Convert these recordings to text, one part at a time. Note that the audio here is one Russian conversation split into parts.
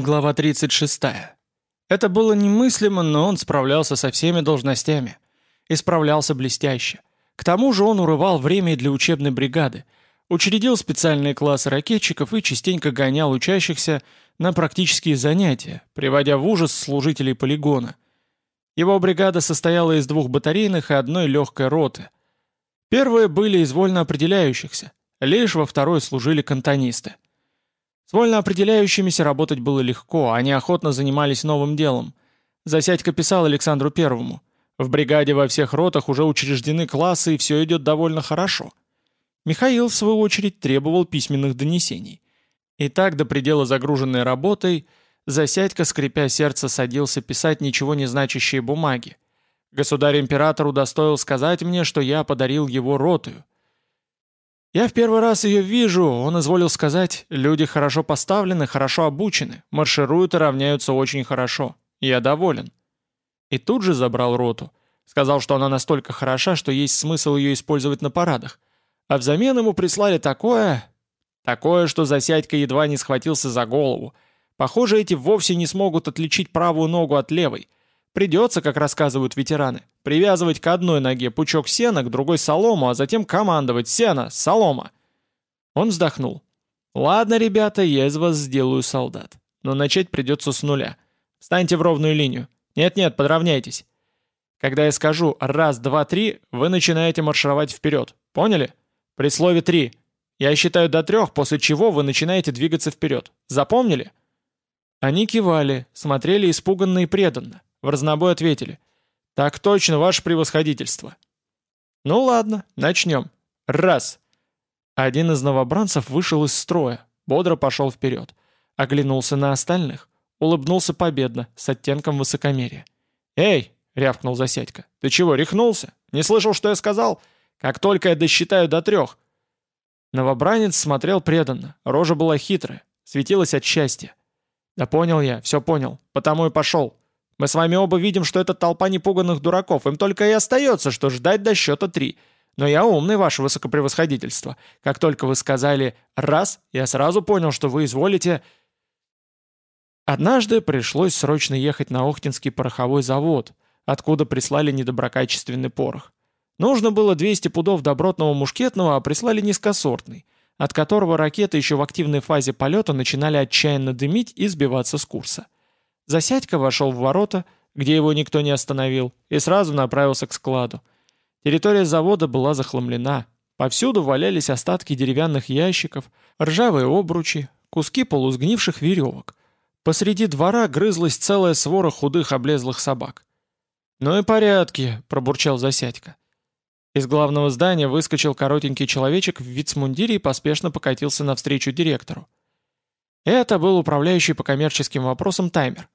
Глава 36. Это было немыслимо, но он справлялся со всеми должностями. И справлялся блестяще. К тому же он урывал время для учебной бригады, учредил специальные классы ракетчиков и частенько гонял учащихся на практические занятия, приводя в ужас служителей полигона. Его бригада состояла из двух батарейных и одной легкой роты. Первые были из вольно определяющихся, лишь во второй служили кантонисты. С вольно определяющимися работать было легко, они охотно занимались новым делом. Засядько писал Александру Первому. В бригаде во всех ротах уже учреждены классы, и все идет довольно хорошо. Михаил, в свою очередь, требовал письменных донесений. И так, до предела загруженной работой, Засядько, скрипя сердце, садился писать ничего не значащие бумаги. Государь-император удостоил сказать мне, что я подарил его ротую — «Я в первый раз ее вижу», — он изволил сказать, «люди хорошо поставлены, хорошо обучены, маршируют и равняются очень хорошо. Я доволен». И тут же забрал роту. Сказал, что она настолько хороша, что есть смысл ее использовать на парадах. А взамен ему прислали такое... Такое, что Засядько едва не схватился за голову. Похоже, эти вовсе не смогут отличить правую ногу от левой. Придется, как рассказывают ветераны, привязывать к одной ноге пучок сена, к другой солому, а затем командовать «Сено! Солома!». Он вздохнул. «Ладно, ребята, я из вас сделаю солдат. Но начать придется с нуля. Встаньте в ровную линию. Нет-нет, подравняйтесь. Когда я скажу «раз, два, три», вы начинаете маршировать вперед. Поняли? При слове «три». Я считаю до трех, после чего вы начинаете двигаться вперед. Запомнили?» Они кивали, смотрели испуганно и преданно. В разнобой ответили. «Так точно, ваше превосходительство». «Ну ладно, начнем. Раз». Один из новобранцев вышел из строя, бодро пошел вперед. Оглянулся на остальных, улыбнулся победно, с оттенком высокомерия. «Эй!» — рявкнул Засядько. «Ты чего, рехнулся? Не слышал, что я сказал? Как только я досчитаю до трех!» Новобранец смотрел преданно, рожа была хитрая, светилась от счастья. «Да понял я, все понял, потому и пошел. Мы с вами оба видим, что это толпа непуганных дураков. Им только и остается, что ждать до счета три. Но я умный, ваше высокопревосходительство. Как только вы сказали «раз», я сразу понял, что вы изволите... Однажды пришлось срочно ехать на Охтинский пороховой завод, откуда прислали недоброкачественный порох. Нужно было 200 пудов добротного мушкетного, а прислали низкосортный, от которого ракеты еще в активной фазе полета начинали отчаянно дымить и сбиваться с курса. Засядька вошел в ворота, где его никто не остановил, и сразу направился к складу. Территория завода была захламлена. Повсюду валялись остатки деревянных ящиков, ржавые обручи, куски полусгнивших веревок. Посреди двора грызлась целая свора худых облезлых собак. «Ну и порядки», — пробурчал Засядька. Из главного здания выскочил коротенький человечек в вицмундире и поспешно покатился навстречу директору. Это был управляющий по коммерческим вопросам таймер.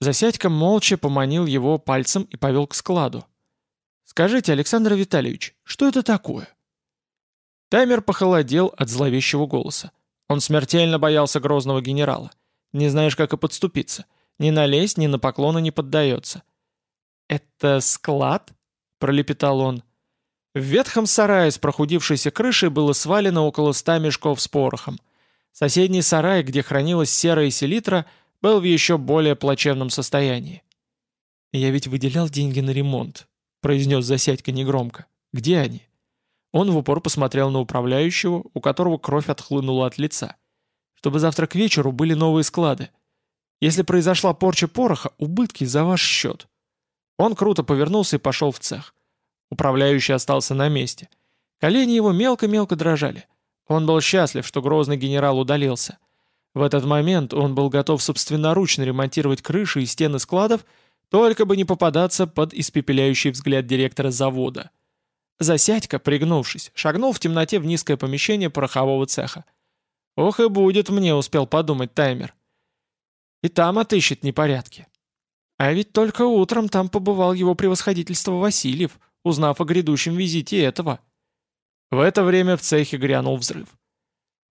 Засядька молча поманил его пальцем и повел к складу. «Скажите, Александр Витальевич, что это такое?» Таймер похолодел от зловещего голоса. Он смертельно боялся грозного генерала. Не знаешь, как и подступиться. Ни на лезть, ни на поклоны не поддается. «Это склад?» — пролепетал он. В ветхом сарае с прохудившейся крышей было свалено около ста мешков с порохом. Соседний сарай, где хранилась серая селитра, был в еще более плачевном состоянии. «Я ведь выделял деньги на ремонт», — произнес Засядько негромко. «Где они?» Он в упор посмотрел на управляющего, у которого кровь отхлынула от лица. «Чтобы завтра к вечеру были новые склады. Если произошла порча пороха, убытки за ваш счет». Он круто повернулся и пошел в цех. Управляющий остался на месте. Колени его мелко-мелко дрожали. Он был счастлив, что грозный генерал удалился. В этот момент он был готов собственноручно ремонтировать крыши и стены складов, только бы не попадаться под испепеляющий взгляд директора завода. Засядька, пригнувшись, шагнул в темноте в низкое помещение порохового цеха. «Ох и будет мне», — успел подумать таймер. «И там отыщет непорядки». А ведь только утром там побывал его превосходительство Васильев, узнав о грядущем визите этого. В это время в цехе грянул взрыв.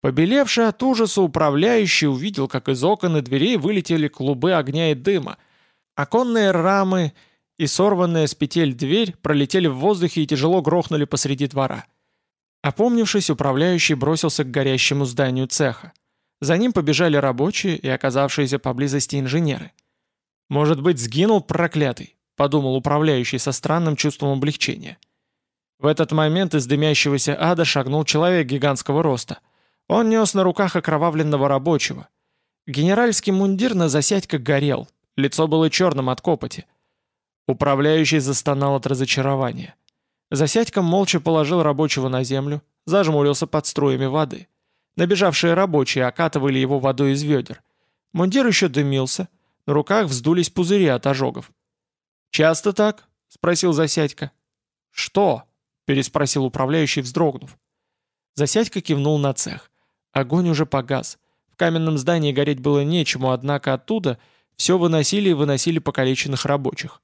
Побелевший от ужаса управляющий увидел, как из окон и дверей вылетели клубы огня и дыма. Оконные рамы и сорванная с петель дверь пролетели в воздухе и тяжело грохнули посреди двора. Опомнившись, управляющий бросился к горящему зданию цеха. За ним побежали рабочие и оказавшиеся поблизости инженеры. «Может быть, сгинул проклятый?» — подумал управляющий со странным чувством облегчения. В этот момент из дымящегося ада шагнул человек гигантского роста. Он нес на руках окровавленного рабочего. Генеральский мундир на засядька горел, лицо было черным от копоти. Управляющий застонал от разочарования. Засядька молча положил рабочего на землю, зажмурился под струями воды. Набежавшие рабочие окатывали его водой из ведер. Мундир еще дымился, на руках вздулись пузыри от ожогов. «Часто так?» — спросил Засядька. «Что?» — переспросил управляющий, вздрогнув. Засядька кивнул на цех. Огонь уже погас. В каменном здании гореть было нечему, однако оттуда все выносили и выносили покалеченных рабочих.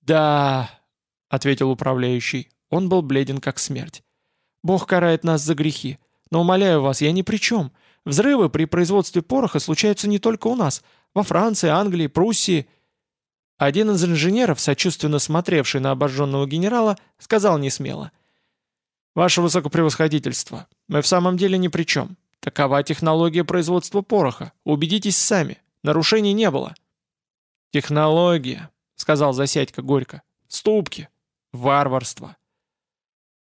«Да», — ответил управляющий. Он был бледен, как смерть. «Бог карает нас за грехи. Но, умоляю вас, я ни при чем. Взрывы при производстве пороха случаются не только у нас. Во Франции, Англии, Пруссии». Один из инженеров, сочувственно смотревший на обожженного генерала, сказал несмело. «Ваше высокопревосходительство, мы в самом деле ни при чем. Такова технология производства пороха. Убедитесь сами. Нарушений не было». «Технология», — сказал Засядько горько. «Ступки. Варварство».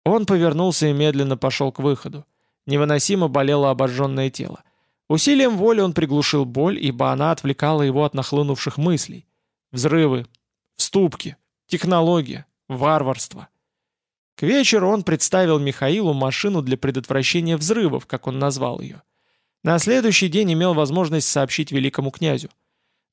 Он повернулся и медленно пошел к выходу. Невыносимо болело обожженное тело. Усилием воли он приглушил боль, ибо она отвлекала его от нахлынувших мыслей. Взрывы, вступки, технология, варварство. К вечеру он представил Михаилу машину для предотвращения взрывов, как он назвал ее. На следующий день имел возможность сообщить великому князю.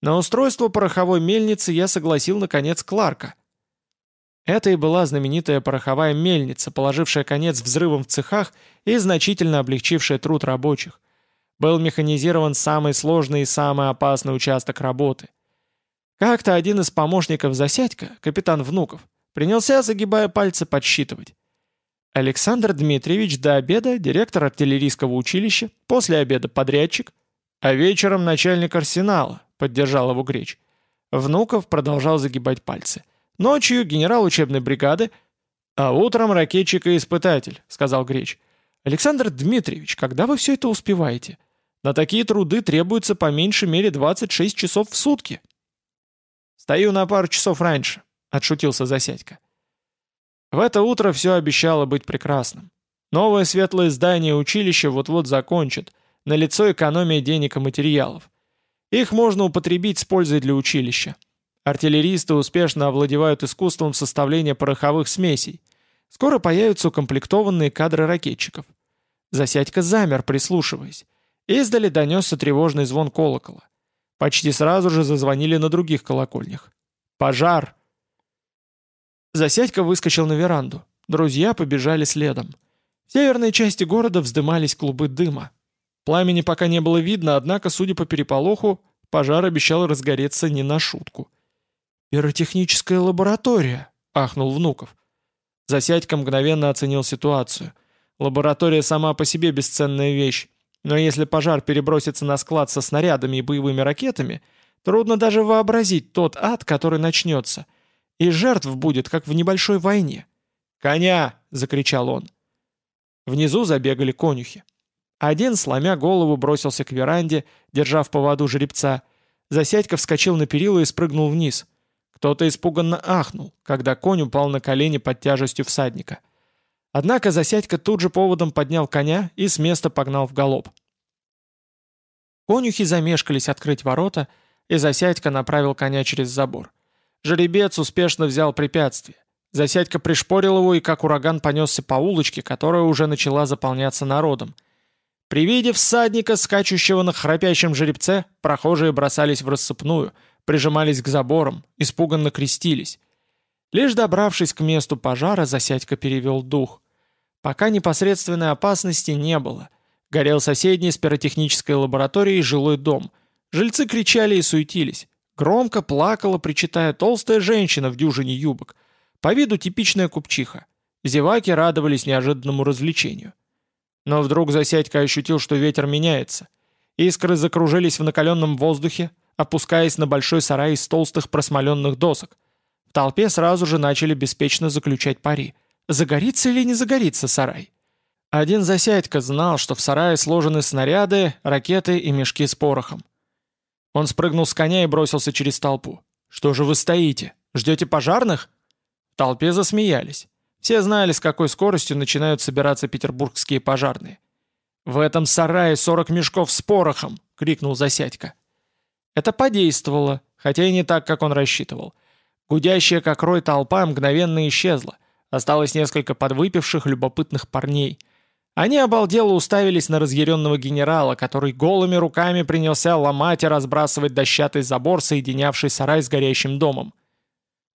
На устройство пороховой мельницы я согласил, наконец, Кларка — это и была знаменитая пороховая мельница, положившая конец взрывам в цехах и значительно облегчившая труд рабочих. Был механизирован самый сложный и самый опасный участок работы. Как-то один из помощников Засядька, капитан Внуков, принялся, загибая пальцы, подсчитывать. Александр Дмитриевич до обеда директор артиллерийского училища, после обеда подрядчик, а вечером начальник арсенала, поддержал его Греч. Внуков продолжал загибать пальцы – Ночью генерал учебной бригады, а утром ракетчик и испытатель», — сказал Греч. «Александр Дмитриевич, когда вы все это успеваете? На такие труды требуется по меньшей мере 26 часов в сутки». «Стою на пару часов раньше», — отшутился Засядько. В это утро все обещало быть прекрасным. Новое светлое здание училища вот-вот закончат, налицо экономия денег и материалов. Их можно употребить с пользой для училища. Артиллеристы успешно овладевают искусством составления пороховых смесей. Скоро появятся укомплектованные кадры ракетчиков. Засядька замер, прислушиваясь. Издали донесся тревожный звон колокола. Почти сразу же зазвонили на других колокольнях. «Пожар!» Засядька выскочил на веранду. Друзья побежали следом. В северной части города вздымались клубы дыма. Пламени пока не было видно, однако, судя по переполоху, пожар обещал разгореться не на шутку. «Пиротехническая лаборатория», — ахнул Внуков. Засядька мгновенно оценил ситуацию. Лаборатория сама по себе бесценная вещь, но если пожар перебросится на склад со снарядами и боевыми ракетами, трудно даже вообразить тот ад, который начнется. И жертв будет, как в небольшой войне. «Коня!» — закричал он. Внизу забегали конюхи. Один, сломя голову, бросился к веранде, держа в поводу жеребца. Засядька вскочил на перила и спрыгнул вниз — кто-то испуганно ахнул, когда конь упал на колени под тяжестью всадника. Однако Засядька тут же поводом поднял коня и с места погнал в галоп. Конюхи замешкались открыть ворота, и Засядька направил коня через забор. Жеребец успешно взял препятствие. Засядька пришпорил его и как ураган понесся по улочке, которая уже начала заполняться народом. При виде всадника, скачущего на храпящем жеребце, прохожие бросались в рассыпную — прижимались к заборам, испуганно крестились. Лишь добравшись к месту пожара, Засядько перевел дух. Пока непосредственной опасности не было. Горел соседний с пиротехнической лабораторией жилой дом. Жильцы кричали и суетились. Громко плакала, причитая толстая женщина в дюжине юбок. По виду типичная купчиха. Зеваки радовались неожиданному развлечению. Но вдруг Засядько ощутил, что ветер меняется. Искры закружились в накаленном воздухе, опускаясь на большой сарай из толстых просмоленных досок. В толпе сразу же начали беспечно заключать пари. Загорится или не загорится сарай? Один Засядько знал, что в сарае сложены снаряды, ракеты и мешки с порохом. Он спрыгнул с коня и бросился через толпу. «Что же вы стоите? Ждете пожарных?» В толпе засмеялись. Все знали, с какой скоростью начинают собираться петербургские пожарные. «В этом сарае 40 мешков с порохом!» — крикнул Засядько. Это подействовало, хотя и не так, как он рассчитывал. Гудящая как рой толпа мгновенно исчезла. Осталось несколько подвыпивших любопытных парней. Они обалдело уставились на разъяренного генерала, который голыми руками принялся ломать и разбрасывать дощатый забор, соединявший сарай с горящим домом.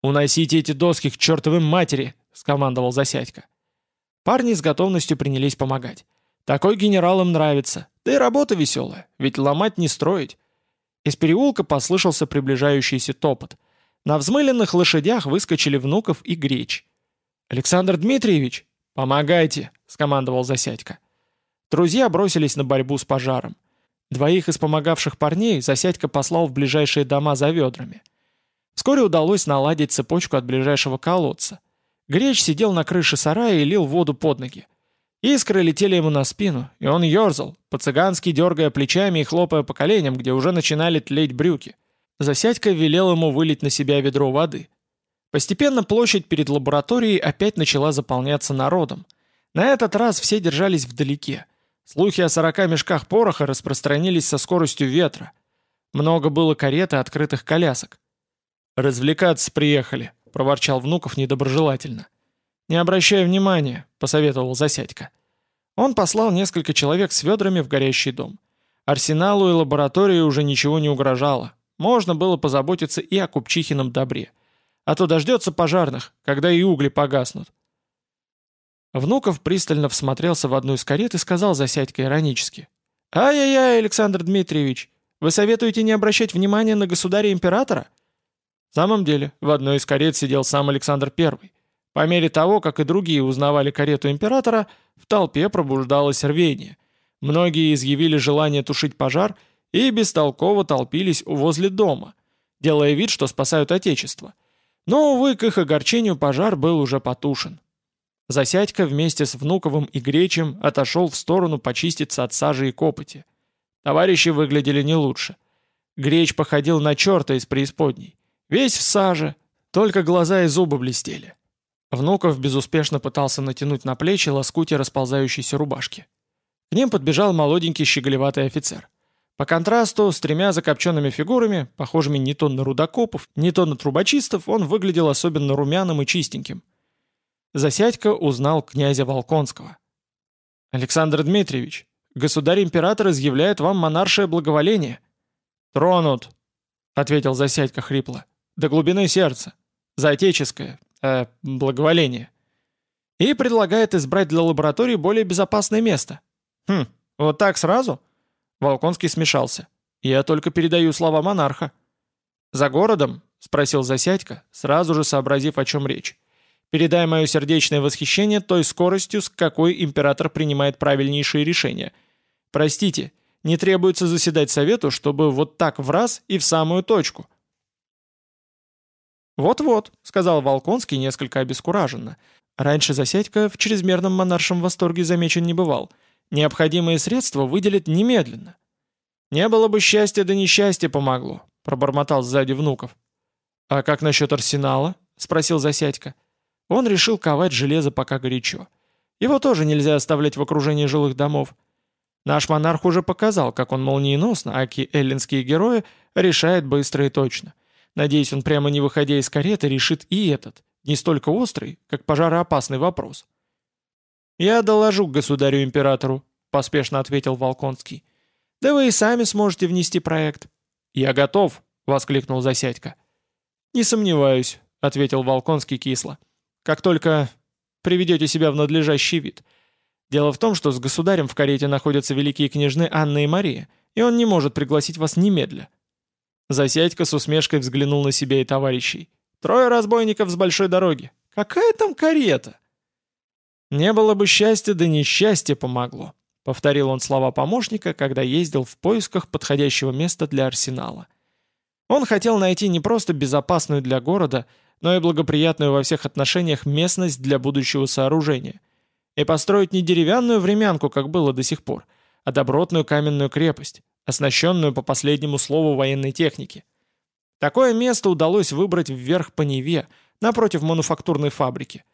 «Уносите эти доски к чертовым матери!» — скомандовал Засядько. Парни с готовностью принялись помогать. Такой генерал им нравится. Да и работа веселая, ведь ломать не строить. Из переулка послышался приближающийся топот. На взмыленных лошадях выскочили Внуков и Греч. «Александр Дмитриевич, помогайте!» — скомандовал Засядько. Друзья бросились на борьбу с пожаром. Двоих из помогавших парней Засядько послал в ближайшие дома за ведрами. Вскоре удалось наладить цепочку от ближайшего колодца. Греч сидел на крыше сарая и лил воду под ноги. Искры летели ему на спину, и он ерзал, по-цыгански дергая плечами и хлопая по коленям, где уже начинали тлеть брюки. Засядька велел ему вылить на себя ведро воды. Постепенно площадь перед лабораторией опять начала заполняться народом. На этот раз все держались вдалеке. Слухи о сорока мешках пороха распространились со скоростью ветра. Много было карет и открытых колясок. «Развлекаться приехали», — проворчал Внуков недоброжелательно. «Не обращай внимания», — посоветовал Засядько. Он послал несколько человек с ведрами в горящий дом. Арсеналу и лаборатории уже ничего не угрожало. Можно было позаботиться и о Купчихином добре. А то дождется пожарных, когда и угли погаснут. Внуков пристально всмотрелся в одну из карет и сказал Засядько иронически. «Ай-яй-яй, Александр Дмитриевич, вы советуете не обращать внимания на государя-императора?» В самом деле, в одной из карет сидел сам Александр Первый. По мере того, как и другие узнавали карету императора, в толпе пробуждалось рвение. Многие изъявили желание тушить пожар и бестолково толпились возле дома, делая вид, что спасают Отечество. Но, увы, к их огорчению пожар был уже потушен. Засядька вместе с Внуковым и Гречем отошел в сторону почиститься от сажи и копоти. Товарищи выглядели не лучше. Греч походил на черта из преисподней. Весь в саже, только глаза и зубы блестели. Внуков безуспешно пытался натянуть на плечи лоскути расползающейся рубашки. К ним подбежал молоденький щеголеватый офицер. По контрасту с тремя закопченными фигурами, похожими не то на рудокопов, не то на трубочистов, он выглядел особенно румяным и чистеньким. Засядько узнал князя Волконского. «Александр Дмитриевич, государь-император изъявляет вам монаршее благоволение». «Тронут», — ответил Засядько хрипло, — «до глубины сердца. За отеческое, э, благоволение. И предлагает избрать для лаборатории более безопасное место. Хм, вот так сразу? Волконский смешался. Я только передаю слова монарха. За городом? Спросил Засядько, сразу же сообразив, о чем речь. Передай мое сердечное восхищение той скоростью, с какой император принимает правильнейшие решения. Простите, не требуется заседать совету, чтобы вот так в раз и в самую точку. «Вот-вот», — сказал Волконский несколько обескураженно. Раньше Засядько в чрезмерном монаршем восторге замечен не бывал. Необходимые средства выделят немедленно. «Не было бы счастья, да несчастье помогло», — пробормотал сзади внуков. «А как насчет арсенала?» — спросил Засядько. Он решил ковать железо пока горячо. Его тоже нельзя оставлять в окружении жилых домов. Наш монарх уже показал, как он молниеносно, аки эллинские герои, решает быстро и точно. Надеюсь, он прямо не выходя из кареты решит и этот, не столько острый, как пожароопасный вопрос. «Я доложу государю-императору», — поспешно ответил Волконский. «Да вы и сами сможете внести проект». «Я готов», — воскликнул Засядько. «Не сомневаюсь», — ответил Волконский кисло. «Как только приведете себя в надлежащий вид. Дело в том, что с государем в карете находятся великие княжны Анна и Мария, и он не может пригласить вас немедля». Засядько с усмешкой взглянул на себя и товарищей. «Трое разбойников с большой дороги. Какая там карета?» «Не было бы счастья, да несчастье помогло», — повторил он слова помощника, когда ездил в поисках подходящего места для арсенала. Он хотел найти не просто безопасную для города, но и благоприятную во всех отношениях местность для будущего сооружения. И построить не деревянную времянку, как было до сих пор, а добротную каменную крепость, оснащенную по последнему слову военной техники. Такое место удалось выбрать вверх по Неве, напротив мануфактурной фабрики.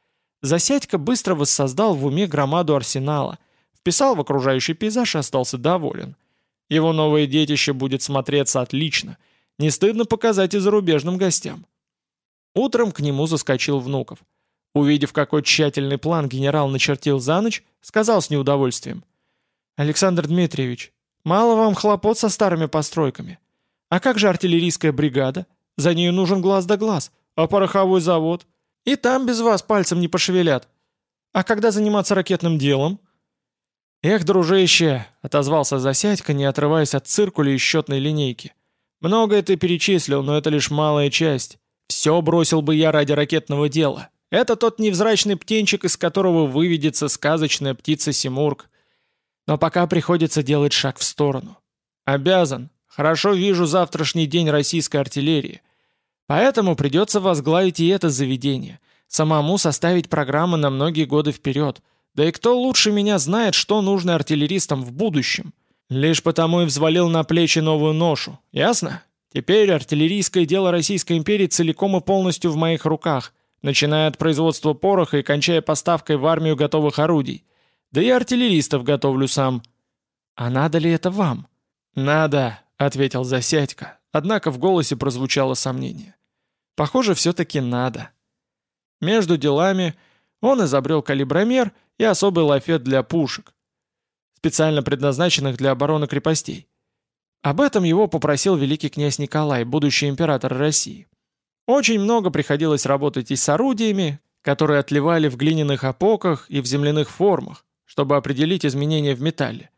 Засядько быстро воссоздал в уме громаду арсенала, вписал в окружающий пейзаж и остался доволен. Его новое детище будет смотреться отлично, не стыдно показать и зарубежным гостям. Утром к нему заскочил Внуков. Увидев, какой тщательный план генерал начертил за ночь, сказал с неудовольствием. «Александр Дмитриевич, мало вам хлопот со старыми постройками. А как же артиллерийская бригада? За нею нужен глаз да глаз. А пороховой завод? И там без вас пальцем не пошевелят. А когда заниматься ракетным делом?» «Эх, дружище!» — отозвался Засядько, не отрываясь от циркуля и счетной линейки. «Многое ты перечислил, но это лишь малая часть. Все бросил бы я ради ракетного дела. Это тот невзрачный птенчик, из которого выведется сказочная птица Симург. Но пока приходится делать шаг в сторону. Обязан. Хорошо вижу завтрашний день российской артиллерии. Поэтому придется возглавить и это заведение. Самому составить программы на многие годы вперед. Да и кто лучше меня знает, что нужно артиллеристам в будущем? Лишь потому и взвалил на плечи новую ношу. Ясно? Теперь артиллерийское дело Российской империи целиком и полностью в моих руках, начиная от производства пороха и кончая поставкой в армию готовых орудий. Да и артиллеристов готовлю сам. А надо ли это вам? Надо, ответил Засядько, однако в голосе прозвучало сомнение. Похоже, все-таки надо. Между делами он изобрел калибромер и особый лафет для пушек, специально предназначенных для обороны крепостей. Об этом его попросил великий князь Николай, будущий император России. Очень много приходилось работать и с орудиями, которые отливали в глиняных опоках и в земляных формах, чтобы определить изменения в металле.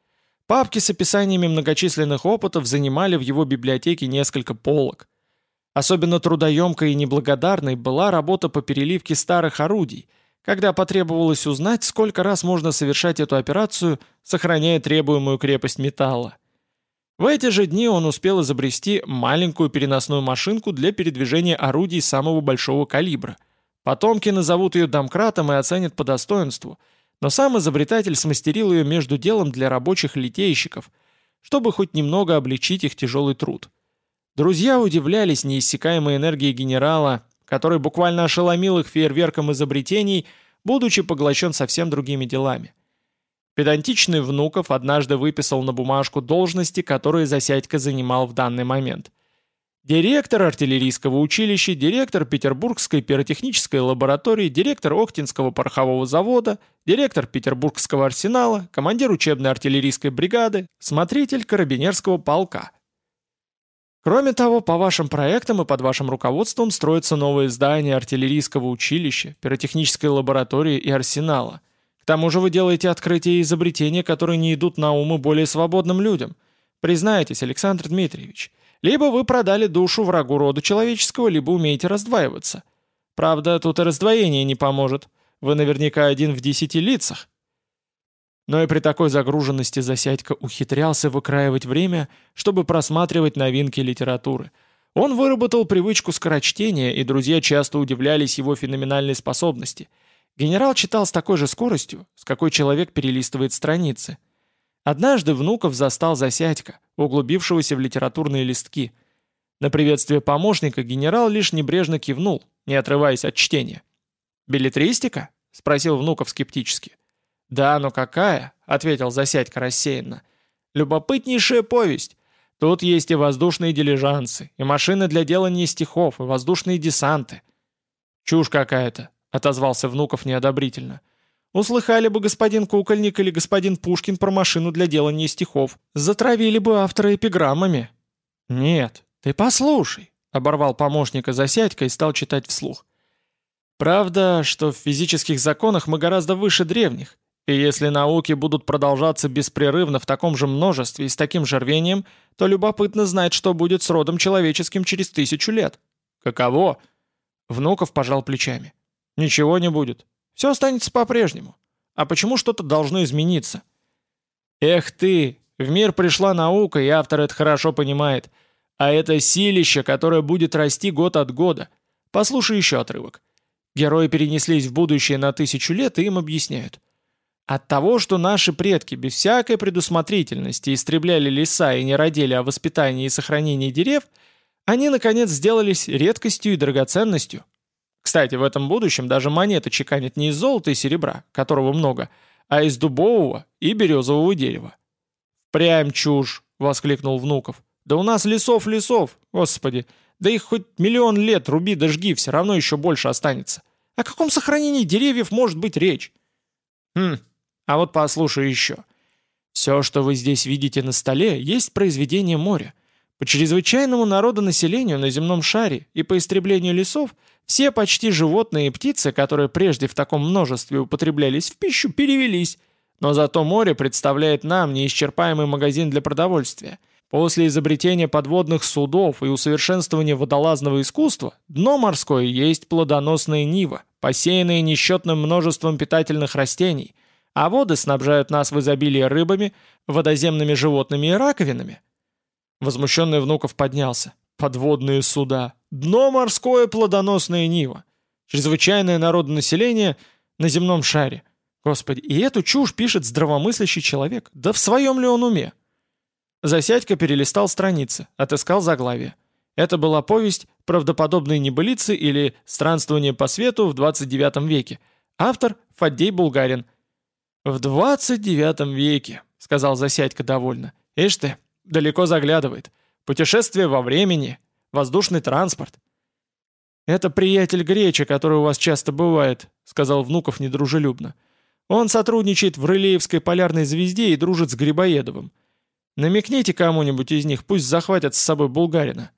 Папки с описаниями многочисленных опытов занимали в его библиотеке несколько полок. Особенно трудоемкой и неблагодарной была работа по переливке старых орудий, когда потребовалось узнать, сколько раз можно совершать эту операцию, сохраняя требуемую крепость металла. В эти же дни он успел изобрести маленькую переносную машинку для передвижения орудий самого большого калибра. Потомки назовут ее домкратом и оценят по достоинству, но сам изобретатель смастерил ее между делом для рабочих литейщиков, чтобы хоть немного облегчить их тяжелый труд. Друзья удивлялись неиссякаемой энергии генерала, который буквально ошеломил их фейерверком изобретений, будучи поглощен совсем другими делами. Педантичный Внуков однажды выписал на бумажку должности, которые Засядько занимал в данный момент. Директор артиллерийского училища, директор Петербургской пиротехнической лаборатории, директор Охтинского порохового завода, директор Петербургского арсенала, командир учебной артиллерийской бригады, смотритель карабинерского полка. Кроме того, по вашим проектам и под вашим руководством строятся новые здания артиллерийского училища, пиротехнической лаборатории и арсенала – тому же вы делаете открытия и изобретения, которые не идут на умы более свободным людям. Признайтесь, Александр Дмитриевич, либо вы продали душу врагу рода человеческого, либо умеете раздваиваться. Правда, тут и раздвоение не поможет. Вы наверняка один в десяти лицах. Но и при такой загруженности Засядько ухитрялся выкраивать время, чтобы просматривать новинки литературы. Он выработал привычку скорочтения, и друзья часто удивлялись его феноменальной способности – Генерал читал с такой же скоростью, с какой человек перелистывает страницы. Однажды Внуков застал Засядько, углубившегося в литературные листки. На приветствие помощника генерал лишь небрежно кивнул, не отрываясь от чтения. «Билетристика?» — спросил Внуков скептически. «Да, но какая?» — ответил Засядько рассеянно. «Любопытнейшая повесть. Тут есть и воздушные дилижансы, и машины для делания стихов, и воздушные десанты». «Чушь какая-то», — отозвался Внуков неодобрительно. «Услыхали бы господин Кукольник или господин Пушкин про машину для делания стихов. Затравили бы автора эпиграммами». «Нет, ты послушай», — оборвал помощника Засядько и стал читать вслух. «Правда, что в физических законах мы гораздо выше древних, и если науки будут продолжаться беспрерывно в таком же множестве и с таким же рвением, то любопытно знать, что будет с родом человеческим через тысячу лет». «Каково?» Внуков пожал плечами. Ничего не будет. Все останется по-прежнему. А почему что-то должно измениться? Эх ты, в мир пришла наука, и автор это хорошо понимает. А это силище, которое будет расти год от года. Послушай еще отрывок. Герои перенеслись в будущее на тысячу лет, и им объясняют. От того, что наши предки без всякой предусмотрительности истребляли леса и не родили о воспитании и сохранении дерев, они, наконец, сделались редкостью и драгоценностью. Кстати, в этом будущем даже монеты чеканят не из золота и серебра, которого много, а из дубового и березового дерева. «Прям чушь!» — воскликнул Внуков. «Да у нас лесов лесов, господи! Да их хоть миллион лет руби да жги, все равно еще больше останется. О каком сохранении деревьев может быть речь?» «Хм, а вот послушай еще. Все, что вы здесь видите на столе, есть произведение моря. По чрезвычайному народонаселению на земном шаре и по истреблению лесов все почти животные и птицы, которые прежде в таком множестве употреблялись в пищу, перевелись. Но зато море представляет нам неисчерпаемый магазин для продовольствия. После изобретения подводных судов и усовершенствования водолазного искусства, дно морское есть плодоносная нива, посеянная несчетным множеством питательных растений – а воды снабжают нас в изобилии рыбами, водоземными животными и раковинами. Возмущенный Внуков поднялся. Подводные суда. Дно морское плодоносное Нива. Чрезвычайное народонаселение на земном шаре. Господи, и эту чушь пишет здравомыслящий человек. Да в своем ли он уме? Засядька перелистал страницы, отыскал заглавие. Это была повесть «Правдоподобные небылицы» или «Странствование по свету в 29 веке». Автор Фаддей Булгарин – «В двадцать девятом веке», — сказал Засядько довольно. «Ишь ты, далеко заглядывает. Путешествие во времени, воздушный транспорт». «Это приятель Греча, который у вас часто бывает», — сказал Внуков недружелюбно. «Он сотрудничает в Рылеевской полярной звезде и дружит с Грибоедовым. Намекните кому-нибудь из них, пусть захватят с собой Булгарина».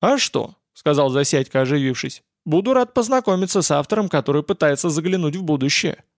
«А что?» — сказал Засядько, оживившись. «Буду рад познакомиться с автором, который пытается заглянуть в будущее».